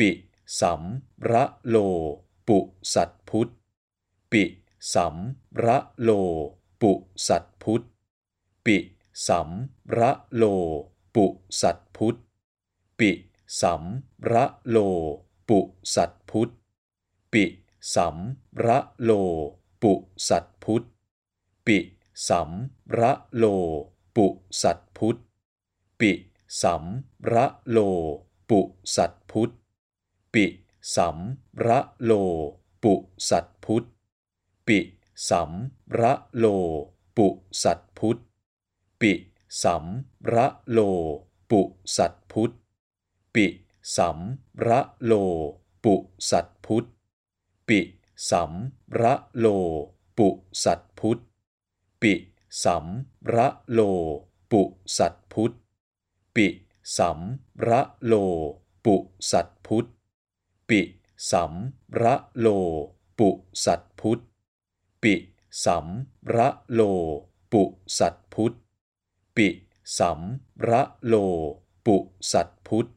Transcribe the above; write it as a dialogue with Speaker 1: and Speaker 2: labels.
Speaker 1: ปิสัมระโล ปุสัตพุทธ ปิสัมระโล ปุสัตพุทธ ปิสัมระโล ปุสัตพุทธ ปิสัมระโล ปุสัตพุทธ ปิสัมระโล ปุสัตพุทธ ปิสัมระโล ปุสัตพุทธ ปิสัมระโล ปุสัตพุทธ ปิสัมระโล ปุสัตพุทธปิสัมระโล ปุสัตพุทธปิสัมระโล ปุสัตพุทธปิสัมระโล ปุสัตพุทธปิสัมระโล ปุสัตพุทธปิสัมระโล ปุสัตพุทธปิสัมระโล ปุสัตพุทธ ปิสัมระโล ปุสัตพุทธ ปิสัมระโล ปุสัตพุทธ ปิสัมระโล ปุสัตพุทธ